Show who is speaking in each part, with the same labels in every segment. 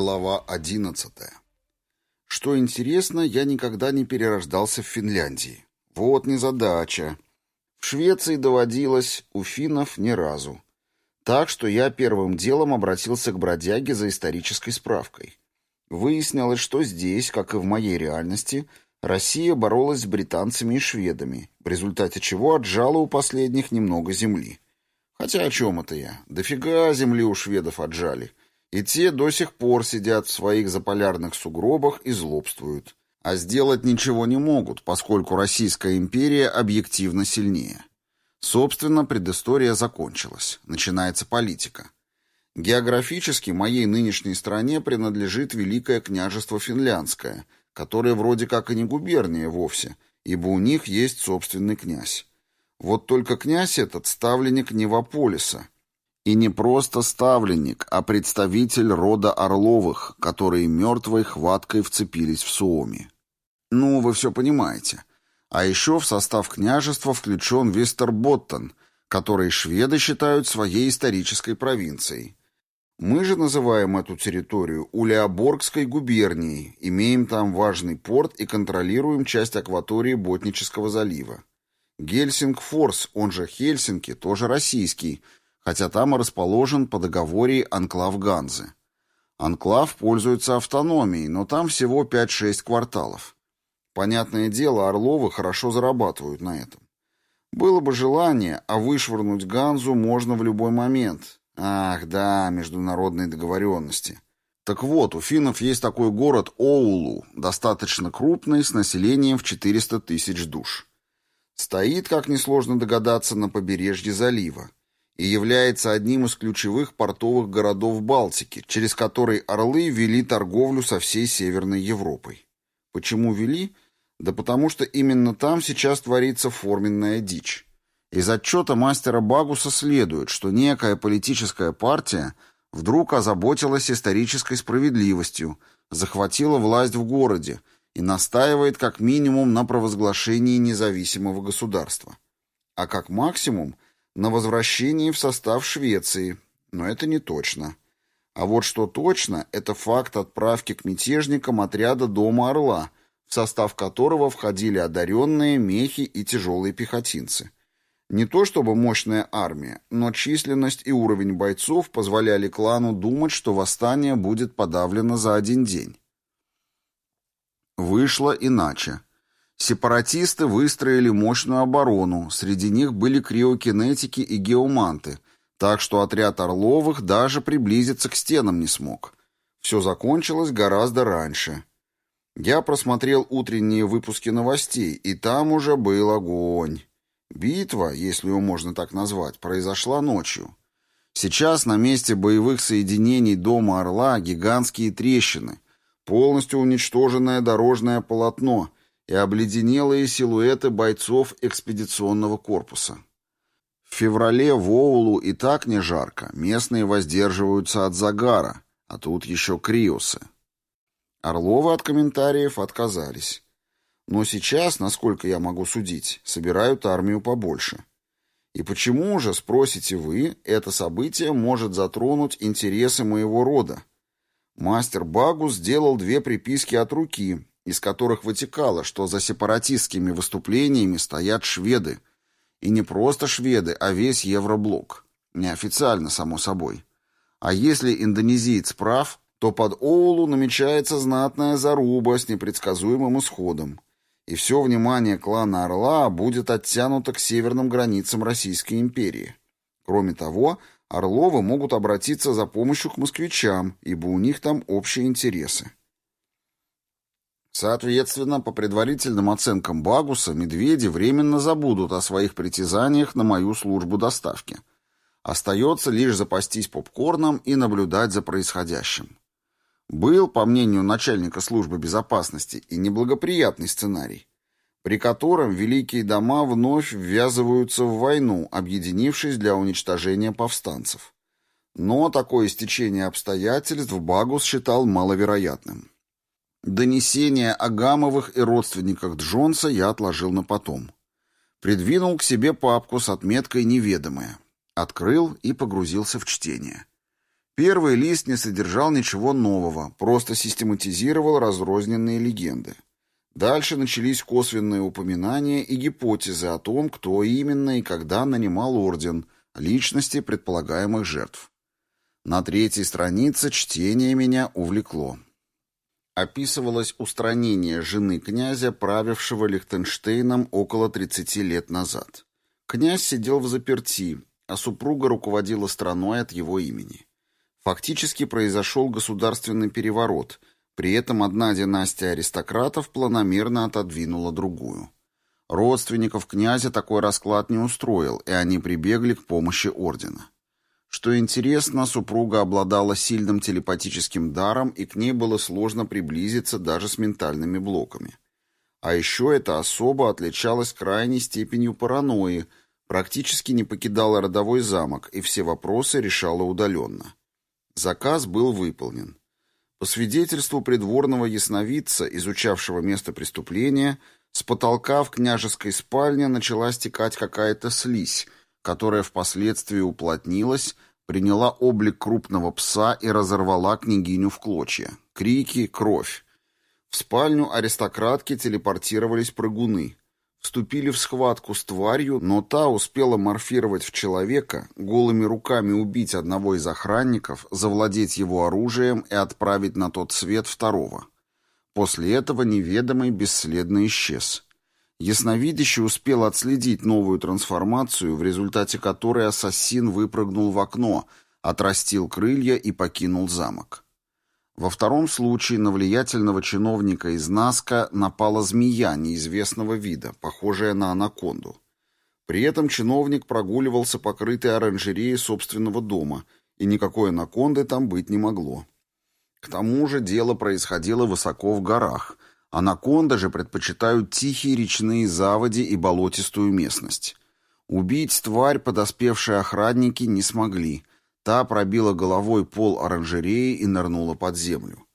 Speaker 1: Глава 11. Что интересно, я никогда не перерождался в Финляндии. Вот незадача. В Швеции доводилось, у финнов ни разу. Так что я первым делом обратился к бродяге за исторической справкой. Выяснилось, что здесь, как и в моей реальности, Россия боролась с британцами и шведами, в результате чего отжала у последних немного земли. Хотя о чем это я? Дофига земли у шведов отжали. И те до сих пор сидят в своих заполярных сугробах и злобствуют. А сделать ничего не могут, поскольку Российская империя объективно сильнее. Собственно, предыстория закончилась. Начинается политика. Географически моей нынешней стране принадлежит Великое княжество Финляндское, которое вроде как и не губерния вовсе, ибо у них есть собственный князь. Вот только князь этот ставленник Невополиса – и не просто ставленник, а представитель рода Орловых, которые мертвой хваткой вцепились в Суоми. Ну, вы все понимаете. А еще в состав княжества включен Вестерботтон, который шведы считают своей исторической провинцией. Мы же называем эту территорию Улеоборгской губернией, имеем там важный порт и контролируем часть акватории Ботнического залива. Гельсингфорс, он же Хельсинки, тоже российский – хотя там и расположен по договоре анклав Ганзы. Анклав пользуется автономией, но там всего 5-6 кварталов. Понятное дело, Орловы хорошо зарабатывают на этом. Было бы желание, а вышвырнуть Ганзу можно в любой момент. Ах, да, международные договоренности. Так вот, у финнов есть такой город Оулу, достаточно крупный, с населением в 400 тысяч душ. Стоит, как несложно догадаться, на побережье залива и является одним из ключевых портовых городов Балтики, через который орлы вели торговлю со всей Северной Европой. Почему вели? Да потому что именно там сейчас творится форменная дичь. Из отчета мастера Багуса следует, что некая политическая партия вдруг озаботилась исторической справедливостью, захватила власть в городе и настаивает как минимум на провозглашении независимого государства. А как максимум – на возвращении в состав Швеции, но это не точно. А вот что точно, это факт отправки к мятежникам отряда Дома Орла, в состав которого входили одаренные, мехи и тяжелые пехотинцы. Не то чтобы мощная армия, но численность и уровень бойцов позволяли клану думать, что восстание будет подавлено за один день. Вышло иначе. Сепаратисты выстроили мощную оборону, среди них были криокинетики и геоманты, так что отряд Орловых даже приблизиться к стенам не смог. Все закончилось гораздо раньше. Я просмотрел утренние выпуски новостей, и там уже был огонь. Битва, если ее можно так назвать, произошла ночью. Сейчас на месте боевых соединений Дома Орла гигантские трещины, полностью уничтоженное дорожное полотно — и обледенелые силуэты бойцов экспедиционного корпуса. В феврале в Оулу и так не жарко, местные воздерживаются от загара, а тут еще криосы. Орловы от комментариев отказались. Но сейчас, насколько я могу судить, собирают армию побольше. И почему же, спросите вы, это событие может затронуть интересы моего рода? Мастер Багу сделал две приписки от руки, из которых вытекало, что за сепаратистскими выступлениями стоят шведы. И не просто шведы, а весь Евроблок. Неофициально, само собой. А если индонезиец прав, то под Оулу намечается знатная заруба с непредсказуемым исходом. И все внимание клана Орла будет оттянуто к северным границам Российской империи. Кроме того, Орловы могут обратиться за помощью к москвичам, ибо у них там общие интересы. Соответственно, по предварительным оценкам Багуса, медведи временно забудут о своих притязаниях на мою службу доставки. Остается лишь запастись попкорном и наблюдать за происходящим. Был, по мнению начальника службы безопасности, и неблагоприятный сценарий, при котором великие дома вновь ввязываются в войну, объединившись для уничтожения повстанцев. Но такое стечение обстоятельств Багус считал маловероятным. Донесение о Гамовых и родственниках Джонса я отложил на потом. Придвинул к себе папку с отметкой «Неведомое». Открыл и погрузился в чтение. Первый лист не содержал ничего нового, просто систематизировал разрозненные легенды. Дальше начались косвенные упоминания и гипотезы о том, кто именно и когда нанимал орден, личности предполагаемых жертв. На третьей странице чтение меня увлекло. Описывалось устранение жены князя, правившего Лихтенштейном около 30 лет назад. Князь сидел в заперти, а супруга руководила страной от его имени. Фактически произошел государственный переворот, при этом одна династия аристократов планомерно отодвинула другую. Родственников князя такой расклад не устроил, и они прибегли к помощи ордена. Что интересно, супруга обладала сильным телепатическим даром, и к ней было сложно приблизиться даже с ментальными блоками. А еще эта особа отличалась крайней степенью паранойи, практически не покидала родовой замок и все вопросы решала удаленно. Заказ был выполнен. По свидетельству придворного ясновидца, изучавшего место преступления, с потолка в княжеской спальне начала стекать какая-то слизь, которая впоследствии уплотнилась, приняла облик крупного пса и разорвала княгиню в клочья. Крики, кровь. В спальню аристократки телепортировались прыгуны вступили в схватку с тварью, но та успела морфировать в человека, голыми руками убить одного из охранников, завладеть его оружием и отправить на тот свет второго. После этого неведомый бесследно исчез. Ясновидящий успел отследить новую трансформацию, в результате которой ассасин выпрыгнул в окно, отрастил крылья и покинул замок. Во втором случае на влиятельного чиновника из Наска напала змея неизвестного вида, похожая на анаконду. При этом чиновник прогуливался покрытой оранжереей собственного дома, и никакой анаконды там быть не могло. К тому же дело происходило высоко в горах. Анаконды же предпочитают тихие речные заводи и болотистую местность. Убить тварь подоспевшие охранники не смогли – Та пробила головой пол оранжереи и нырнула под землю.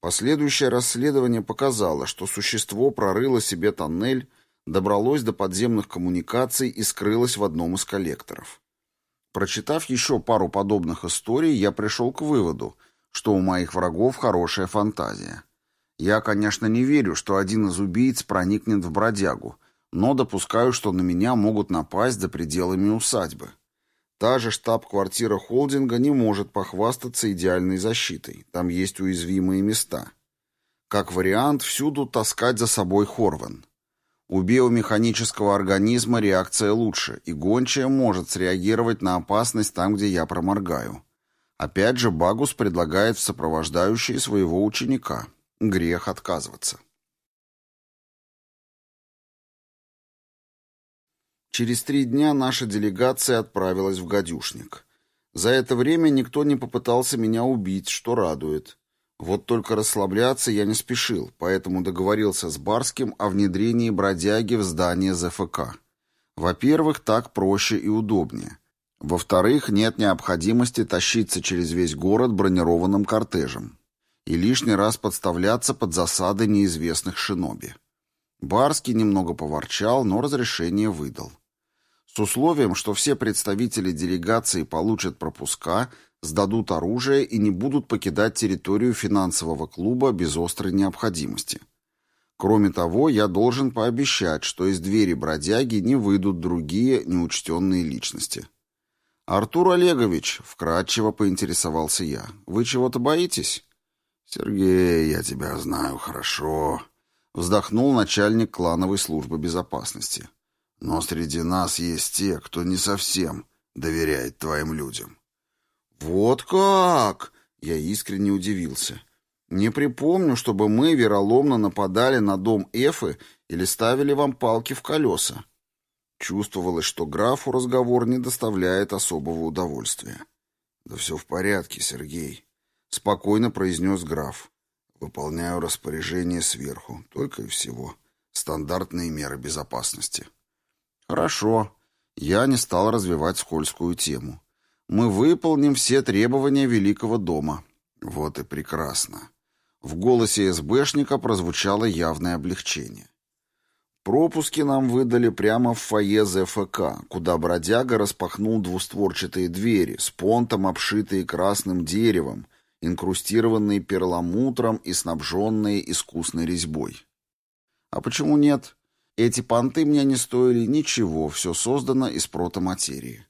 Speaker 1: Последующее расследование показало, что существо прорыло себе тоннель, добралось до подземных коммуникаций и скрылось в одном из коллекторов. Прочитав еще пару подобных историй, я пришел к выводу, что у моих врагов хорошая фантазия. Я, конечно, не верю, что один из убийц проникнет в бродягу, но допускаю, что на меня могут напасть за пределами усадьбы. Та же штаб-квартира холдинга не может похвастаться идеальной защитой. Там есть уязвимые места. Как вариант, всюду таскать за собой Хорвен. У биомеханического организма реакция лучше, и гончая может среагировать на опасность там, где я проморгаю. Опять же, Багус предлагает в сопровождающие своего ученика. Грех отказываться. Через три дня наша делегация отправилась в гадюшник. За это время никто не попытался меня убить, что радует. Вот только расслабляться я не спешил, поэтому договорился с Барским о внедрении бродяги в здание ЗФК. Во-первых, так проще и удобнее. Во-вторых, нет необходимости тащиться через весь город бронированным кортежем и лишний раз подставляться под засады неизвестных шиноби. Барский немного поворчал, но разрешение выдал. С условием, что все представители делегации получат пропуска, сдадут оружие и не будут покидать территорию финансового клуба без острой необходимости. Кроме того, я должен пообещать, что из двери бродяги не выйдут другие неучтенные личности. «Артур Олегович», — вкратчиво поинтересовался я, — «вы чего-то боитесь?» «Сергей, я тебя знаю хорошо», — вздохнул начальник клановой службы безопасности. Но среди нас есть те, кто не совсем доверяет твоим людям. Вот как? Я искренне удивился. Не припомню, чтобы мы вероломно нападали на дом Эфы или ставили вам палки в колеса. Чувствовалось, что графу разговор не доставляет особого удовольствия. «Да все в порядке, Сергей», — спокойно произнес граф. «Выполняю распоряжение сверху, только и всего. Стандартные меры безопасности». Хорошо. Я не стал развивать скользкую тему. Мы выполним все требования Великого дома. Вот и прекрасно. В голосе СБшника прозвучало явное облегчение. Пропуски нам выдали прямо в фойе ЗФК, куда бродяга распахнул двустворчатые двери с понтом, обшитые красным деревом, инкрустированные перламутром и снабженные искусной резьбой. А почему нет? Эти понты мне не стоили ничего, все создано из протоматерии.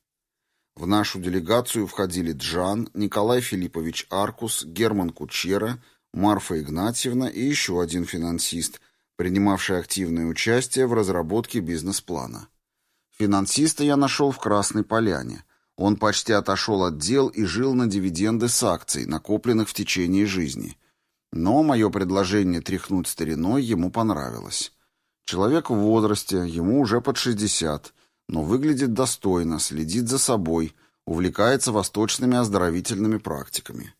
Speaker 1: В нашу делегацию входили Джан, Николай Филиппович Аркус, Герман Кучера, Марфа Игнатьевна и еще один финансист, принимавший активное участие в разработке бизнес-плана. Финансиста я нашел в Красной Поляне. Он почти отошел от дел и жил на дивиденды с акций, накопленных в течение жизни. Но мое предложение тряхнуть стариной ему понравилось. Человек в возрасте, ему уже под 60, но выглядит достойно, следит за собой, увлекается восточными оздоровительными практиками.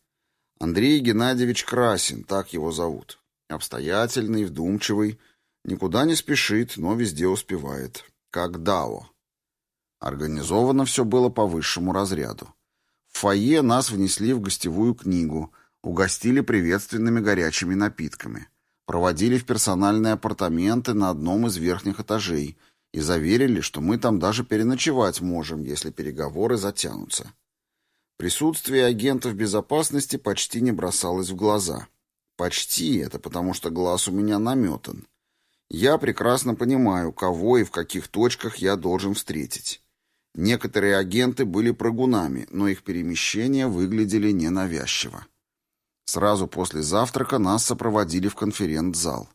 Speaker 1: Андрей Геннадьевич Красин, так его зовут. Обстоятельный, вдумчивый, никуда не спешит, но везде успевает. Как Дао. Организовано все было по высшему разряду. В фойе нас внесли в гостевую книгу, угостили приветственными горячими напитками, проводили в персональные апартаменты на одном из верхних этажей и заверили, что мы там даже переночевать можем, если переговоры затянутся. Присутствие агентов безопасности почти не бросалось в глаза. Почти это потому, что глаз у меня наметан. Я прекрасно понимаю, кого и в каких точках я должен встретить. Некоторые агенты были прыгунами, но их перемещения выглядели ненавязчиво. Сразу после завтрака нас сопроводили в конференц-зал.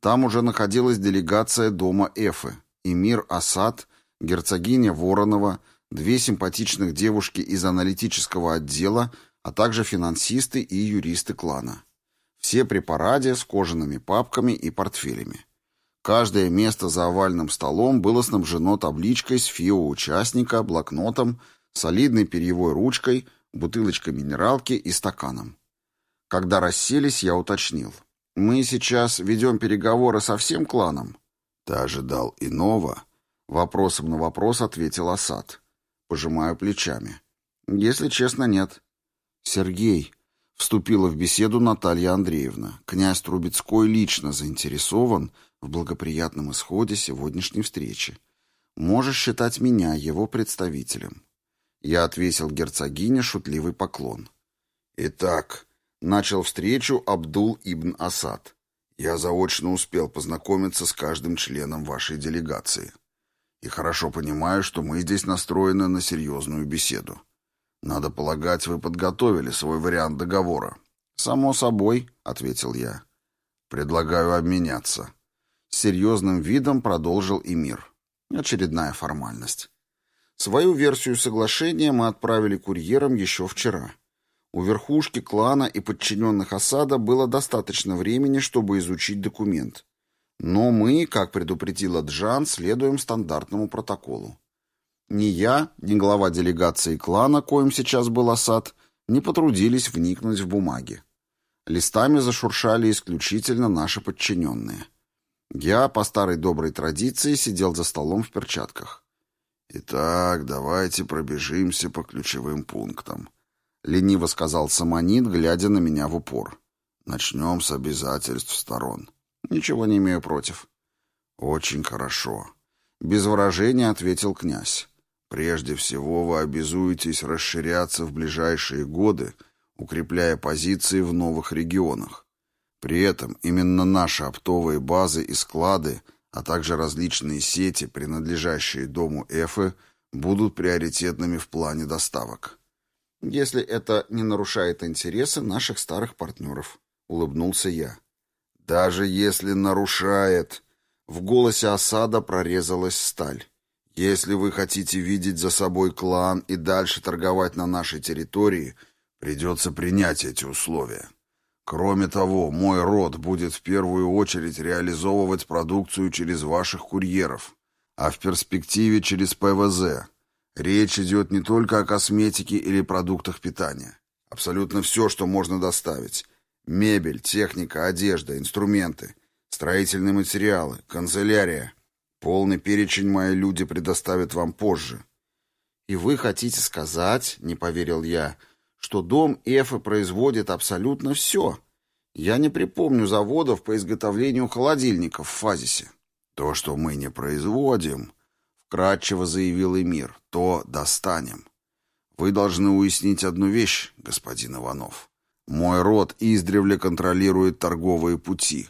Speaker 1: Там уже находилась делегация дома Эфы, Эмир Асад, герцогиня Воронова, две симпатичных девушки из аналитического отдела, а также финансисты и юристы клана. Все при параде с кожаными папками и портфелями. Каждое место за овальным столом было снабжено табличкой с фио участника, блокнотом, солидной перьевой ручкой, бутылочкой минералки и стаканом. Когда расселись, я уточнил. «Мы сейчас ведем переговоры со всем кланом?» «Ты ожидал иного?» Вопросом на вопрос ответил Асад. Пожимаю плечами. «Если честно, нет». «Сергей», Вступила в беседу Наталья Андреевна. Князь Трубецкой лично заинтересован в благоприятном исходе сегодняшней встречи. Можешь считать меня его представителем. Я отвесил герцогине шутливый поклон. Итак, начал встречу Абдул ибн Асад. Я заочно успел познакомиться с каждым членом вашей делегации. И хорошо понимаю, что мы здесь настроены на серьезную беседу. «Надо полагать, вы подготовили свой вариант договора». «Само собой», — ответил я. «Предлагаю обменяться». С серьезным видом продолжил Эмир. Очередная формальность. Свою версию соглашения мы отправили курьером еще вчера. У верхушки клана и подчиненных осада было достаточно времени, чтобы изучить документ. Но мы, как предупредила Джан, следуем стандартному протоколу. Ни я, ни глава делегации клана, коим сейчас был Асад, не потрудились вникнуть в бумаги. Листами зашуршали исключительно наши подчиненные. Я, по старой доброй традиции, сидел за столом в перчатках. «Итак, давайте пробежимся по ключевым пунктам», — лениво сказал Самонит, глядя на меня в упор. «Начнем с обязательств сторон». «Ничего не имею против». «Очень хорошо», — без выражения ответил князь. Прежде всего вы обязуетесь расширяться в ближайшие годы, укрепляя позиции в новых регионах. При этом именно наши оптовые базы и склады, а также различные сети, принадлежащие дому Эфы, будут приоритетными в плане доставок. Если это не нарушает интересы наших старых партнеров, улыбнулся я. Даже если нарушает, в голосе осада прорезалась сталь. Если вы хотите видеть за собой клан и дальше торговать на нашей территории, придется принять эти условия. Кроме того, мой род будет в первую очередь реализовывать продукцию через ваших курьеров, а в перспективе через ПВЗ. Речь идет не только о косметике или продуктах питания. Абсолютно все, что можно доставить. Мебель, техника, одежда, инструменты, строительные материалы, канцелярия, Полный перечень мои люди предоставят вам позже. И вы хотите сказать, не поверил я, что дом Эфы производит абсолютно все? Я не припомню заводов по изготовлению холодильников в Фазисе. То, что мы не производим, вкратчиво заявил Эмир, то достанем. Вы должны уяснить одну вещь, господин Иванов. Мой род издревле контролирует торговые пути.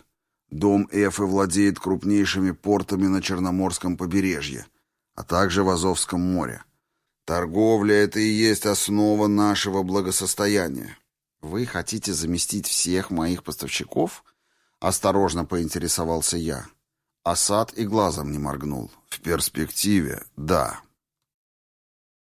Speaker 1: Дом Эфы владеет крупнейшими портами на Черноморском побережье, а также в Азовском море. Торговля — это и есть основа нашего благосостояния. Вы хотите заместить всех моих поставщиков? Осторожно поинтересовался я. Асад и глазом не моргнул. В перспективе — да.